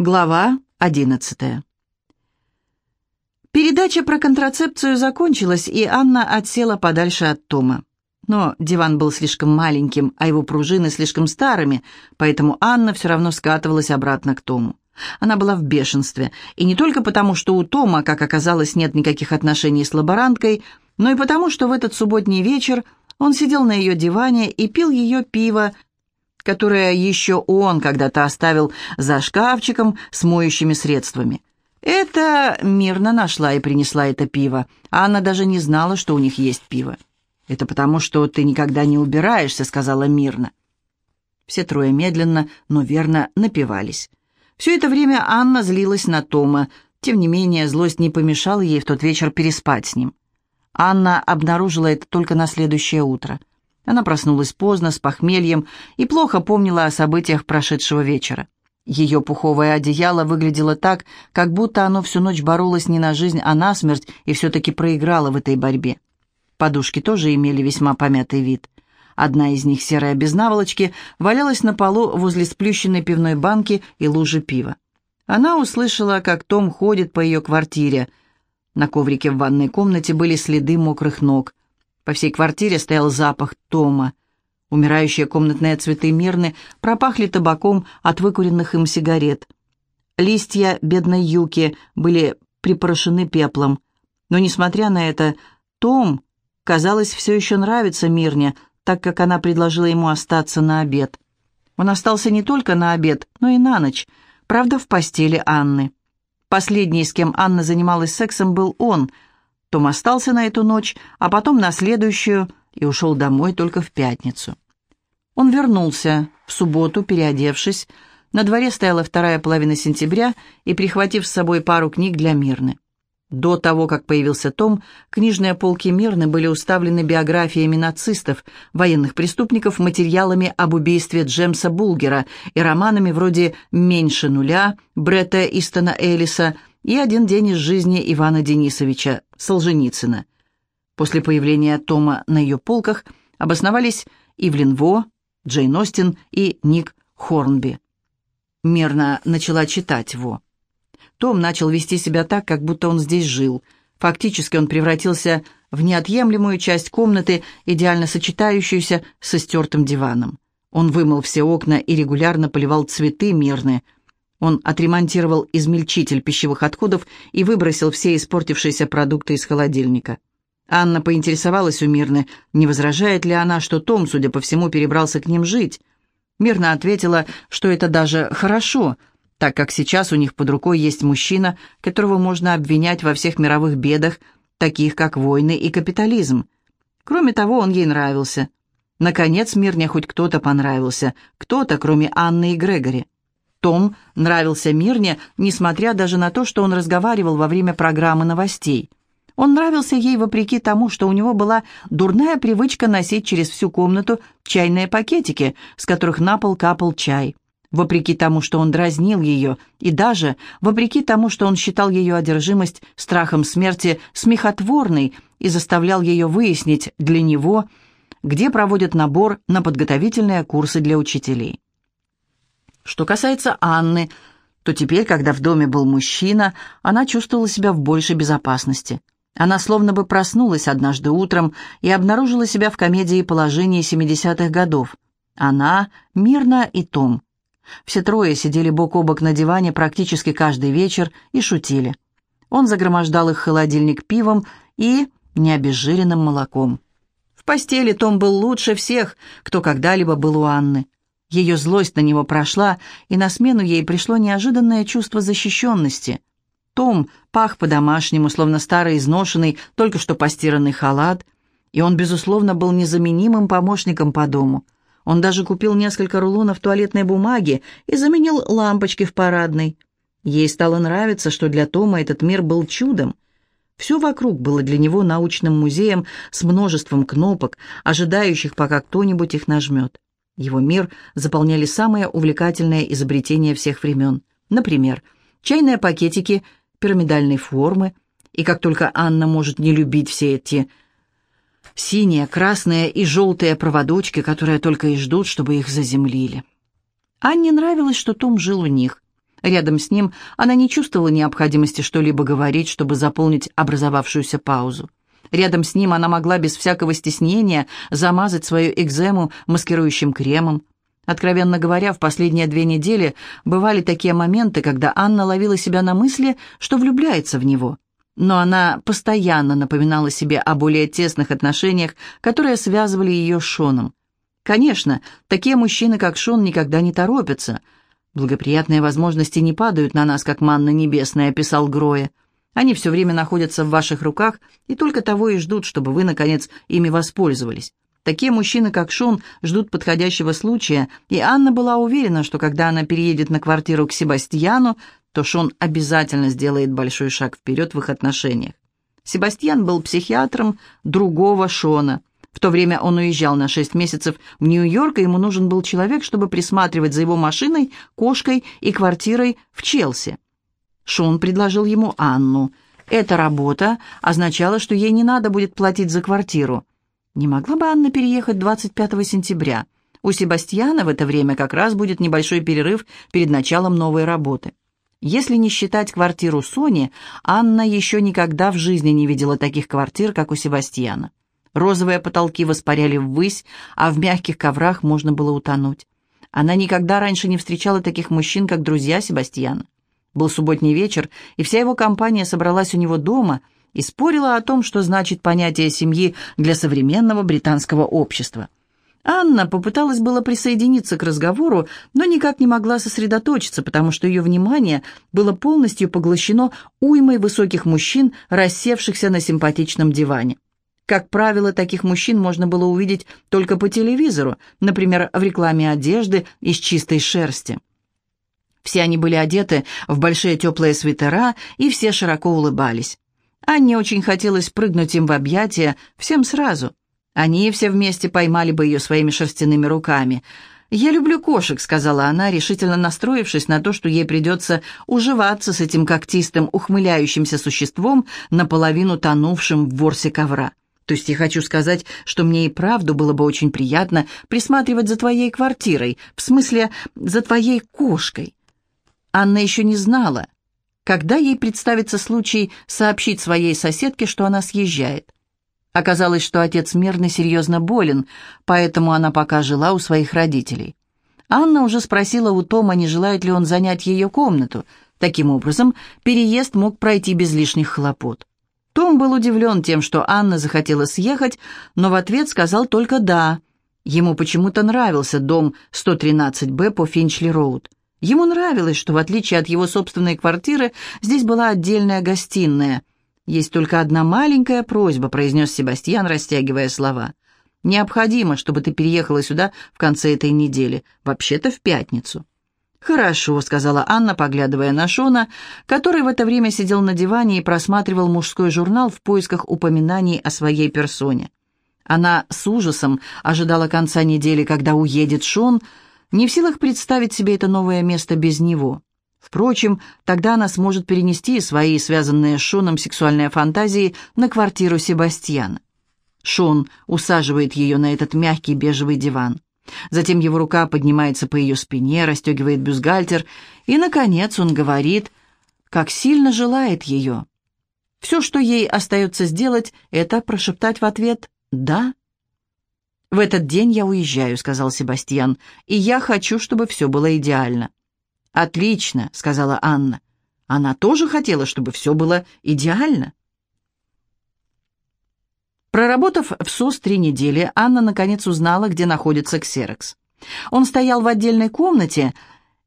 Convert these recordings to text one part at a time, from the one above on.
Глава одиннадцатая. Передача про контрацепцию закончилась, и Анна отсела подальше от Тома. Но диван был слишком маленьким, а его пружины слишком старыми, поэтому Анна все равно скатывалась обратно к Тому. Она была в бешенстве, и не только потому, что у Тома, как оказалось, нет никаких отношений с лаборанткой, но и потому, что в этот субботний вечер он сидел на ее диване и пил ее пиво, которое еще он когда-то оставил за шкафчиком с моющими средствами. Это мирно нашла и принесла это пиво. А она даже не знала, что у них есть пиво. «Это потому, что ты никогда не убираешься», — сказала мирно. Все трое медленно, но верно напивались. Все это время Анна злилась на Тома. Тем не менее, злость не помешала ей в тот вечер переспать с ним. Анна обнаружила это только на следующее утро. Она проснулась поздно, с похмельем, и плохо помнила о событиях прошедшего вечера. Ее пуховое одеяло выглядело так, как будто оно всю ночь боролось не на жизнь, а на смерть, и все-таки проиграло в этой борьбе. Подушки тоже имели весьма помятый вид. Одна из них, серая без наволочки, валялась на полу возле сплющенной пивной банки и лужи пива. Она услышала, как Том ходит по ее квартире. На коврике в ванной комнате были следы мокрых ног. По всей квартире стоял запах Тома. Умирающие комнатные цветы мирны пропахли табаком от выкуренных им сигарет. Листья бедной юки были припорошены пеплом. Но, несмотря на это, Том, казалось, все еще нравится Мирне, так как она предложила ему остаться на обед. Он остался не только на обед, но и на ночь, правда, в постели Анны. Последний, с кем Анна занималась сексом, был он — том остался на эту ночь, а потом на следующую и ушел домой только в пятницу. Он вернулся в субботу, переодевшись. На дворе стояла вторая половина сентября и прихватив с собой пару книг для Мирны. До того, как появился Том, книжные полки Мирны были уставлены биографиями нацистов, военных преступников, материалами об убийстве Джемса Булгера и романами вроде «Меньше нуля», Бретта Истона Элиса и «Один день из жизни Ивана Денисовича Солженицына. После появления Тома на ее полках обосновались Ивлин Во, Джейн Остин и Ник Хорнби. Мерно начала читать Во. Том начал вести себя так, как будто он здесь жил. Фактически он превратился в неотъемлемую часть комнаты, идеально сочетающуюся со стертым диваном. Он вымыл все окна и регулярно поливал цветы мирные – он отремонтировал измельчитель пищевых отходов и выбросил все испортившиеся продукты из холодильника. Анна поинтересовалась у Мирны, не возражает ли она, что Том, судя по всему, перебрался к ним жить. Мирна ответила, что это даже хорошо, так как сейчас у них под рукой есть мужчина, которого можно обвинять во всех мировых бедах, таких как войны и капитализм. Кроме того, он ей нравился. Наконец, Мирне хоть кто-то понравился, кто-то, кроме Анны и Грегори. Том нравился Мирне, несмотря даже на то, что он разговаривал во время программы новостей. Он нравился ей вопреки тому, что у него была дурная привычка носить через всю комнату чайные пакетики, с которых на пол капал чай. Вопреки тому, что он дразнил ее, и даже вопреки тому, что он считал ее одержимость страхом смерти смехотворной и заставлял ее выяснить для него, где проводят набор на подготовительные курсы для учителей. Что касается Анны, то теперь, когда в доме был мужчина, она чувствовала себя в большей безопасности. Она словно бы проснулась однажды утром и обнаружила себя в комедии положения 70-х годов. Она, Мирна и Том. Все трое сидели бок о бок на диване практически каждый вечер и шутили. Он загромождал их холодильник пивом и необезжиренным молоком. В постели Том был лучше всех, кто когда-либо был у Анны. Ее злость на него прошла, и на смену ей пришло неожиданное чувство защищенности. Том пах по-домашнему, словно старый изношенный, только что постиранный халат, и он, безусловно, был незаменимым помощником по дому. Он даже купил несколько рулонов туалетной бумаги и заменил лампочки в парадной. Ей стало нравиться, что для Тома этот мир был чудом. Все вокруг было для него научным музеем с множеством кнопок, ожидающих, пока кто-нибудь их нажмет. Его мир заполняли самые увлекательные изобретения всех времен. Например, чайные пакетики пирамидальной формы, и как только Анна может не любить все эти синие, красные и желтые проводочки, которые только и ждут, чтобы их заземлили. Анне нравилось, что Том жил у них. Рядом с ним она не чувствовала необходимости что-либо говорить, чтобы заполнить образовавшуюся паузу. Рядом с ним она могла без всякого стеснения замазать свою экзему маскирующим кремом. Откровенно говоря, в последние две недели бывали такие моменты, когда Анна ловила себя на мысли, что влюбляется в него. Но она постоянно напоминала себе о более тесных отношениях, которые связывали ее с Шоном. Конечно, такие мужчины, как Шон, никогда не торопятся. «Благоприятные возможности не падают на нас, как манна небесная», — писал Гроя. Они все время находятся в ваших руках и только того и ждут, чтобы вы, наконец, ими воспользовались. Такие мужчины, как Шон, ждут подходящего случая, и Анна была уверена, что когда она переедет на квартиру к Себастьяну, то Шон обязательно сделает большой шаг вперед в их отношениях. Себастьян был психиатром другого Шона. В то время он уезжал на шесть месяцев в Нью-Йорк, и ему нужен был человек, чтобы присматривать за его машиной, кошкой и квартирой в Челси. Шон предложил ему Анну. Эта работа означала, что ей не надо будет платить за квартиру. Не могла бы Анна переехать 25 сентября? У Себастьяна в это время как раз будет небольшой перерыв перед началом новой работы. Если не считать квартиру Сони, Анна еще никогда в жизни не видела таких квартир, как у Себастьяна. Розовые потолки воспаряли ввысь, а в мягких коврах можно было утонуть. Она никогда раньше не встречала таких мужчин, как друзья Себастьяна. Был субботний вечер, и вся его компания собралась у него дома и спорила о том, что значит понятие семьи для современного британского общества. Анна попыталась было присоединиться к разговору, но никак не могла сосредоточиться, потому что ее внимание было полностью поглощено уймой высоких мужчин, рассевшихся на симпатичном диване. Как правило, таких мужчин можно было увидеть только по телевизору, например, в рекламе одежды из чистой шерсти. Все они были одеты в большие теплые свитера, и все широко улыбались. Анне очень хотелось прыгнуть им в объятия всем сразу. Они все вместе поймали бы ее своими шерстяными руками. «Я люблю кошек», — сказала она, решительно настроившись на то, что ей придется уживаться с этим когтистым, ухмыляющимся существом, наполовину тонувшим в ворсе ковра. То есть я хочу сказать, что мне и правду было бы очень приятно присматривать за твоей квартирой, в смысле, за твоей кошкой. Анна еще не знала, когда ей представится случай сообщить своей соседке, что она съезжает. Оказалось, что отец Мирный серьезно болен, поэтому она пока жила у своих родителей. Анна уже спросила у Тома, не желает ли он занять ее комнату. Таким образом, переезд мог пройти без лишних хлопот. Том был удивлен тем, что Анна захотела съехать, но в ответ сказал только «да». Ему почему-то нравился дом 113-Б по Финчли-Роуд. Ему нравилось, что в отличие от его собственной квартиры, здесь была отдельная гостиная. «Есть только одна маленькая просьба», — произнес Себастьян, растягивая слова. «Необходимо, чтобы ты переехала сюда в конце этой недели, вообще-то в пятницу». «Хорошо», — сказала Анна, поглядывая на Шона, который в это время сидел на диване и просматривал мужской журнал в поисках упоминаний о своей персоне. Она с ужасом ожидала конца недели, когда уедет Шон, — не в силах представить себе это новое место без него. Впрочем, тогда она сможет перенести свои связанные с Шоном сексуальные фантазии на квартиру Себастьяна. Шон усаживает ее на этот мягкий бежевый диван. Затем его рука поднимается по ее спине, расстегивает бюстгальтер, и, наконец, он говорит, как сильно желает ее. Все, что ей остается сделать, это прошептать в ответ «да». «В этот день я уезжаю», — сказал Себастьян, «и я хочу, чтобы все было идеально». «Отлично», — сказала Анна. Она тоже хотела, чтобы все было идеально. Проработав в СОС три недели, Анна наконец узнала, где находится Ксерокс. Он стоял в отдельной комнате,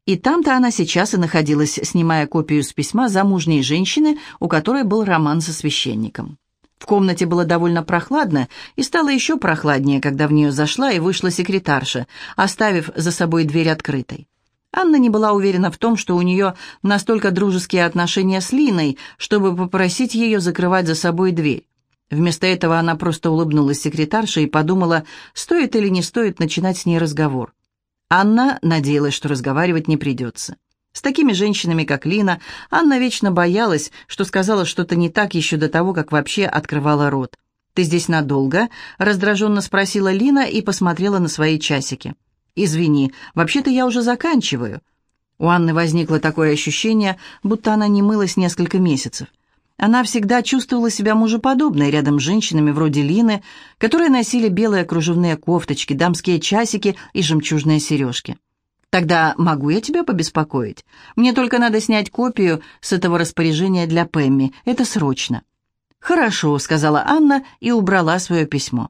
и там-то она сейчас и находилась, снимая копию с письма замужней женщины, у которой был роман со священником. В комнате было довольно прохладно, и стало еще прохладнее, когда в нее зашла и вышла секретарша, оставив за собой дверь открытой. Анна не была уверена в том, что у нее настолько дружеские отношения с Линой, чтобы попросить ее закрывать за собой дверь. Вместо этого она просто улыбнулась секретарше и подумала, стоит или не стоит начинать с ней разговор. Анна надеялась, что разговаривать не придется. С такими женщинами, как Лина, Анна вечно боялась, что сказала что-то не так еще до того, как вообще открывала рот. «Ты здесь надолго?» — раздраженно спросила Лина и посмотрела на свои часики. «Извини, вообще-то я уже заканчиваю». У Анны возникло такое ощущение, будто она не мылась несколько месяцев. Она всегда чувствовала себя мужеподобной рядом с женщинами вроде Лины, которые носили белые кружевные кофточки, дамские часики и жемчужные сережки. «Тогда могу я тебя побеспокоить? Мне только надо снять копию с этого распоряжения для Пэмми. Это срочно». «Хорошо», — сказала Анна и убрала свое письмо.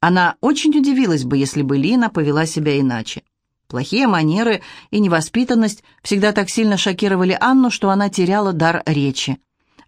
Она очень удивилась бы, если бы Лина повела себя иначе. Плохие манеры и невоспитанность всегда так сильно шокировали Анну, что она теряла дар речи.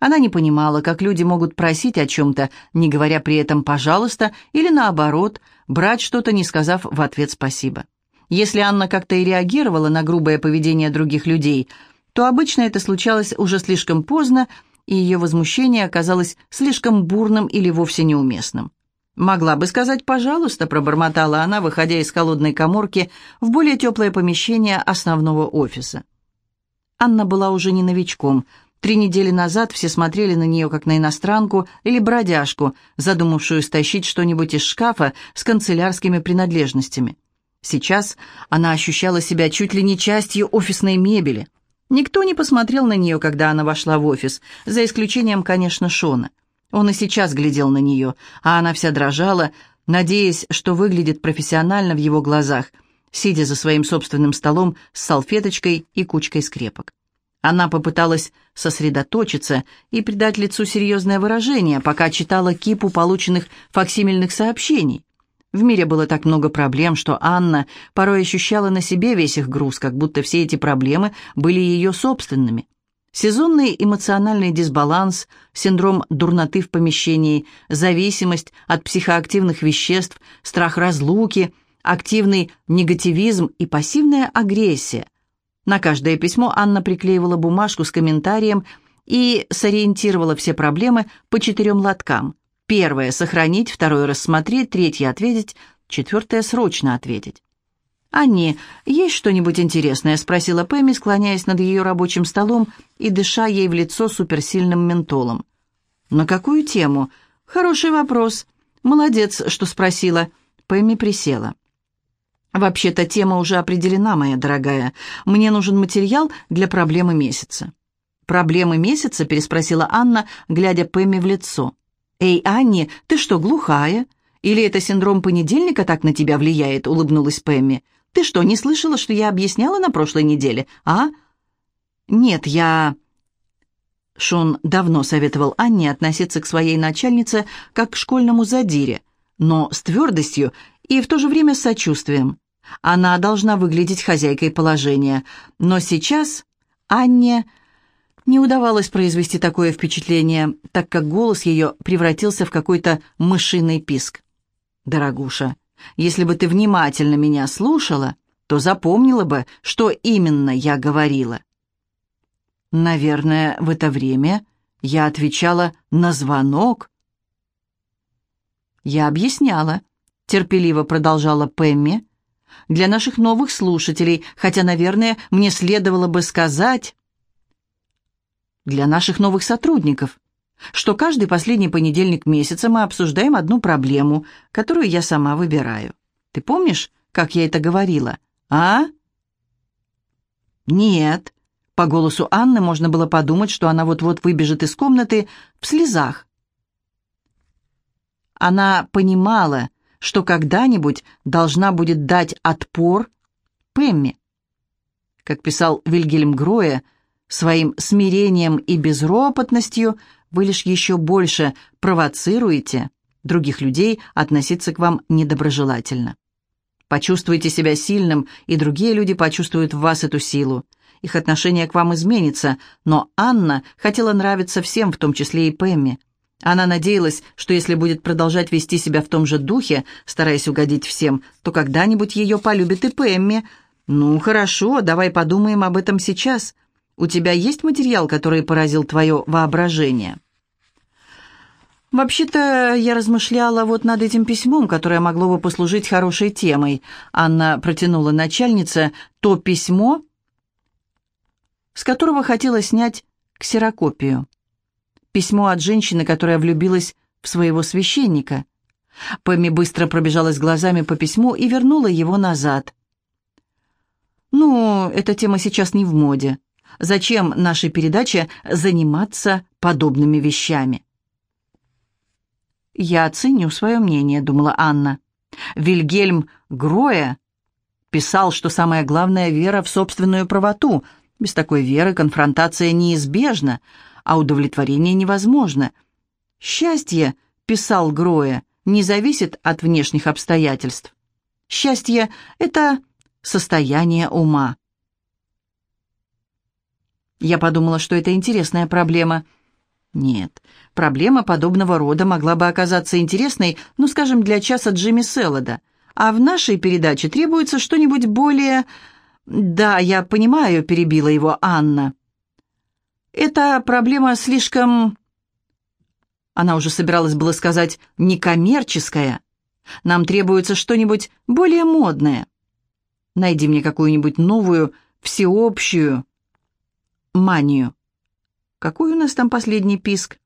Она не понимала, как люди могут просить о чем-то, не говоря при этом «пожалуйста», или наоборот, брать что-то, не сказав в ответ «спасибо». Если Анна как-то и реагировала на грубое поведение других людей, то обычно это случалось уже слишком поздно, и ее возмущение оказалось слишком бурным или вовсе неуместным. «Могла бы сказать «пожалуйста», — пробормотала она, выходя из холодной коморки в более теплое помещение основного офиса. Анна была уже не новичком — Три недели назад все смотрели на нее как на иностранку или бродяжку, задумавшую стащить что-нибудь из шкафа с канцелярскими принадлежностями. Сейчас она ощущала себя чуть ли не частью офисной мебели. Никто не посмотрел на нее, когда она вошла в офис, за исключением, конечно, Шона. Он и сейчас глядел на нее, а она вся дрожала, надеясь, что выглядит профессионально в его глазах, сидя за своим собственным столом с салфеточкой и кучкой скрепок. Она попыталась сосредоточиться и придать лицу серьезное выражение, пока читала кипу полученных факсимильных сообщений. В мире было так много проблем, что Анна порой ощущала на себе весь их груз, как будто все эти проблемы были ее собственными. Сезонный эмоциональный дисбаланс, синдром дурноты в помещении, зависимость от психоактивных веществ, страх разлуки, активный негативизм и пассивная агрессия – на каждое письмо Анна приклеивала бумажку с комментарием и сориентировала все проблемы по четырем лоткам. Первое — сохранить, второе — рассмотреть, третье — ответить, четвертое — срочно ответить. «Анни, есть что-нибудь интересное?» — спросила Пэмми, склоняясь над ее рабочим столом и дыша ей в лицо суперсильным ментолом. «На какую тему?» «Хороший вопрос. Молодец, что спросила». Пэмми присела. «Вообще-то тема уже определена, моя дорогая. Мне нужен материал для проблемы месяца». «Проблемы месяца?» — переспросила Анна, глядя Пэмми в лицо. «Эй, Анни, ты что, глухая? Или это синдром понедельника так на тебя влияет?» — улыбнулась Пэмми. «Ты что, не слышала, что я объясняла на прошлой неделе, а?» «Нет, я...» Шон давно советовал Анне относиться к своей начальнице как к школьному задире, но с твердостью и в то же время с сочувствием. Она должна выглядеть хозяйкой положения, но сейчас Анне не удавалось произвести такое впечатление, так как голос ее превратился в какой-то мышиный писк. «Дорогуша, если бы ты внимательно меня слушала, то запомнила бы, что именно я говорила». Наверное, в это время я отвечала на звонок. Я объясняла, терпеливо продолжала Пэмми, для наших новых слушателей, хотя, наверное, мне следовало бы сказать для наших новых сотрудников, что каждый последний понедельник месяца мы обсуждаем одну проблему, которую я сама выбираю. Ты помнишь, как я это говорила, а? Нет. По голосу Анны можно было подумать, что она вот-вот выбежит из комнаты в слезах. Она понимала, что когда-нибудь должна будет дать отпор Пемми. Как писал Вильгельм Гроя, своим смирением и безропотностью вы лишь еще больше провоцируете других людей относиться к вам недоброжелательно. Почувствуйте себя сильным, и другие люди почувствуют в вас эту силу. Их отношение к вам изменится, но Анна хотела нравиться всем, в том числе и Пэмми. Она надеялась, что если будет продолжать вести себя в том же духе, стараясь угодить всем, то когда-нибудь ее полюбит и Пэмми. «Ну, хорошо, давай подумаем об этом сейчас. У тебя есть материал, который поразил твое воображение?» «Вообще-то я размышляла вот над этим письмом, которое могло бы послужить хорошей темой». Анна протянула начальнице то письмо, с которого хотела снять ксерокопию. Письмо от женщины, которая влюбилась в своего священника. Пэмми быстро пробежалась глазами по письму и вернула его назад. Ну, эта тема сейчас не в моде. Зачем нашей передаче заниматься подобными вещами? «Я ценю свое мнение», — думала Анна. Вильгельм Гроя писал, что самое главное — вера в собственную правоту. Без такой веры конфронтация неизбежна, а удовлетворение невозможно. «Счастье», — писал Гроя, — «не зависит от внешних обстоятельств. Счастье — это состояние ума». Я подумала, что это интересная проблема — нет, проблема подобного рода могла бы оказаться интересной, ну, скажем, для часа Джимми Селлода. А в нашей передаче требуется что-нибудь более... Да, я понимаю, перебила его Анна. Эта проблема слишком... Она уже собиралась было сказать «некоммерческая». Нам требуется что-нибудь более модное. Найди мне какую-нибудь новую, всеобщую манию. Какой у нас там последний писк?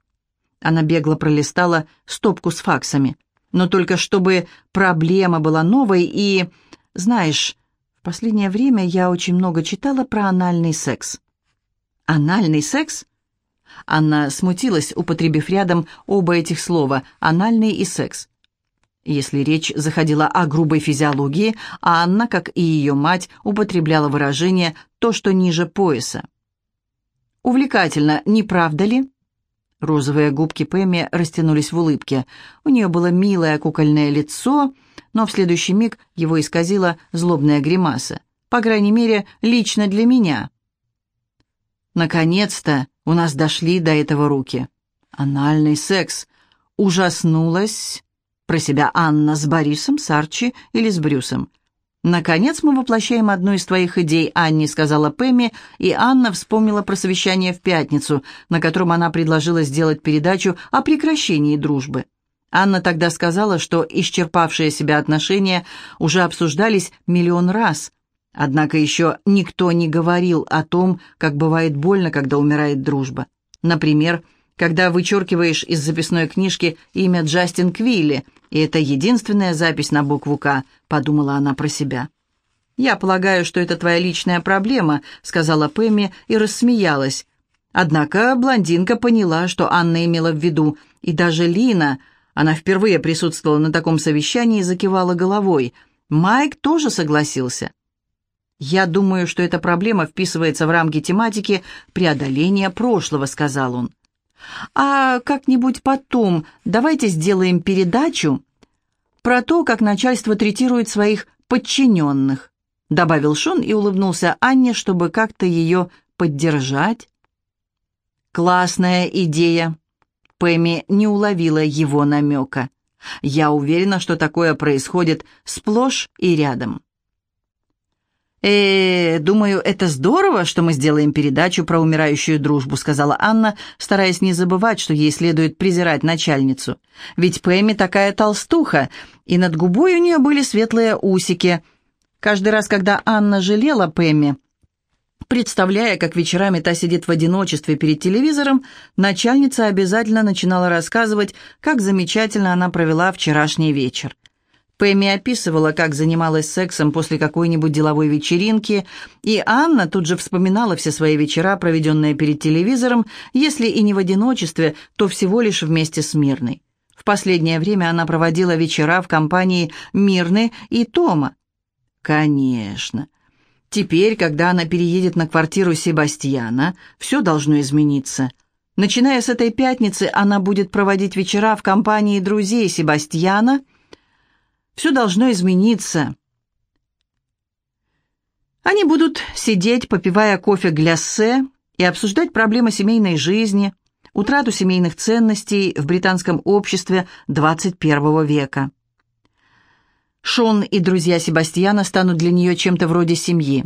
Она бегло пролистала стопку с факсами. Но только чтобы проблема была новой и... Знаешь, в последнее время я очень много читала про анальный секс. Анальный секс? Анна смутилась, употребив рядом оба этих слова «анальный» и «секс». Если речь заходила о грубой физиологии, а Анна, как и ее мать, употребляла выражение «то, что ниже пояса». Увлекательно, не правда ли?» Розовые губки Пэмми растянулись в улыбке. У нее было милое кукольное лицо, но в следующий миг его исказила злобная гримаса. По крайней мере, лично для меня. Наконец-то у нас дошли до этого руки. Анальный секс. Ужаснулась про себя Анна с Борисом, с Арчи или с Брюсом. «Наконец мы воплощаем одну из твоих идей, Анни», — сказала Пэмми, и Анна вспомнила про совещание в пятницу, на котором она предложила сделать передачу о прекращении дружбы. Анна тогда сказала, что исчерпавшие себя отношения уже обсуждались миллион раз, однако еще никто не говорил о том, как бывает больно, когда умирает дружба. Например, когда вычеркиваешь из записной книжки имя Джастин Квилли, и это единственная запись на букву «К», подумала она про себя. «Я полагаю, что это твоя личная проблема», — сказала Пэмми и рассмеялась. Однако блондинка поняла, что Анна имела в виду, и даже Лина, она впервые присутствовала на таком совещании и закивала головой. Майк тоже согласился. «Я думаю, что эта проблема вписывается в рамки тематики преодоления прошлого», — сказал он. А как-нибудь потом давайте сделаем передачу про то, как начальство третирует своих подчиненных», добавил Шон и улыбнулся Анне, чтобы как-то ее поддержать. «Классная идея!» Пэмми не уловила его намека. «Я уверена, что такое происходит сплошь и рядом» э думаю, это здорово, что мы сделаем передачу про умирающую дружбу», сказала Анна, стараясь не забывать, что ей следует презирать начальницу. «Ведь Пэмми такая толстуха, и над губой у нее были светлые усики». Каждый раз, когда Анна жалела Пэмми, представляя, как вечерами та сидит в одиночестве перед телевизором, начальница обязательно начинала рассказывать, как замечательно она провела вчерашний вечер. Пэмми описывала, как занималась сексом после какой-нибудь деловой вечеринки, и Анна тут же вспоминала все свои вечера, проведенные перед телевизором, если и не в одиночестве, то всего лишь вместе с Мирной. В последнее время она проводила вечера в компании Мирны и Тома. Конечно. Теперь, когда она переедет на квартиру Себастьяна, все должно измениться. Начиная с этой пятницы, она будет проводить вечера в компании друзей Себастьяна – все должно измениться. Они будут сидеть, попивая кофе гляссе и обсуждать проблемы семейной жизни, утрату семейных ценностей в британском обществе 21 века. Шон и друзья Себастьяна станут для нее чем-то вроде семьи.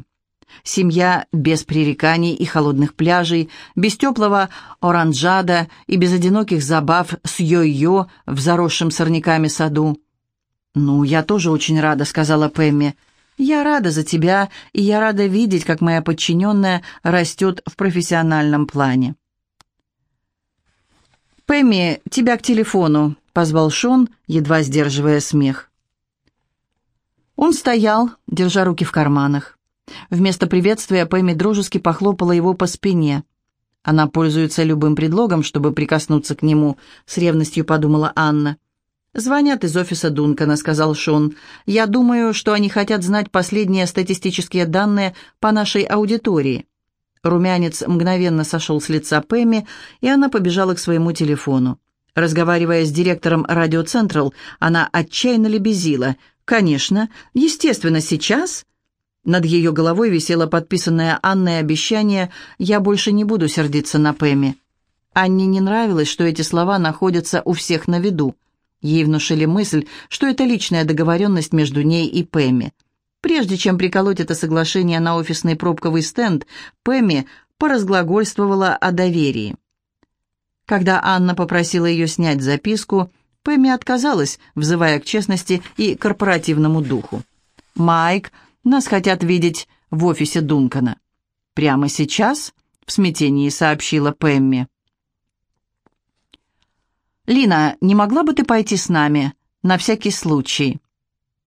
Семья без пререканий и холодных пляжей, без теплого оранжада и без одиноких забав с йо-йо в заросшем сорняками саду. «Ну, я тоже очень рада», — сказала Пэмми. «Я рада за тебя, и я рада видеть, как моя подчиненная растет в профессиональном плане». «Пэмми, тебя к телефону», — позвал Шон, едва сдерживая смех. Он стоял, держа руки в карманах. Вместо приветствия Пэмми дружески похлопала его по спине. Она пользуется любым предлогом, чтобы прикоснуться к нему, с ревностью подумала Анна. «Звонят из офиса Дункана», — сказал Шон. «Я думаю, что они хотят знать последние статистические данные по нашей аудитории». Румянец мгновенно сошел с лица Пэмми, и она побежала к своему телефону. Разговаривая с директором «Радио Централ», она отчаянно лебезила. «Конечно, естественно, сейчас...» Над ее головой висело подписанное Анной обещание «Я больше не буду сердиться на Пэмми». Анне не нравилось, что эти слова находятся у всех на виду. Ей внушили мысль, что это личная договоренность между ней и Пэмми. Прежде чем приколоть это соглашение на офисный пробковый стенд, Пэмми поразглагольствовала о доверии. Когда Анна попросила ее снять записку, Пэмми отказалась, взывая к честности и корпоративному духу. «Майк, нас хотят видеть в офисе Дункана». «Прямо сейчас?» — в смятении сообщила Пэмми. «Лина, не могла бы ты пойти с нами? На всякий случай».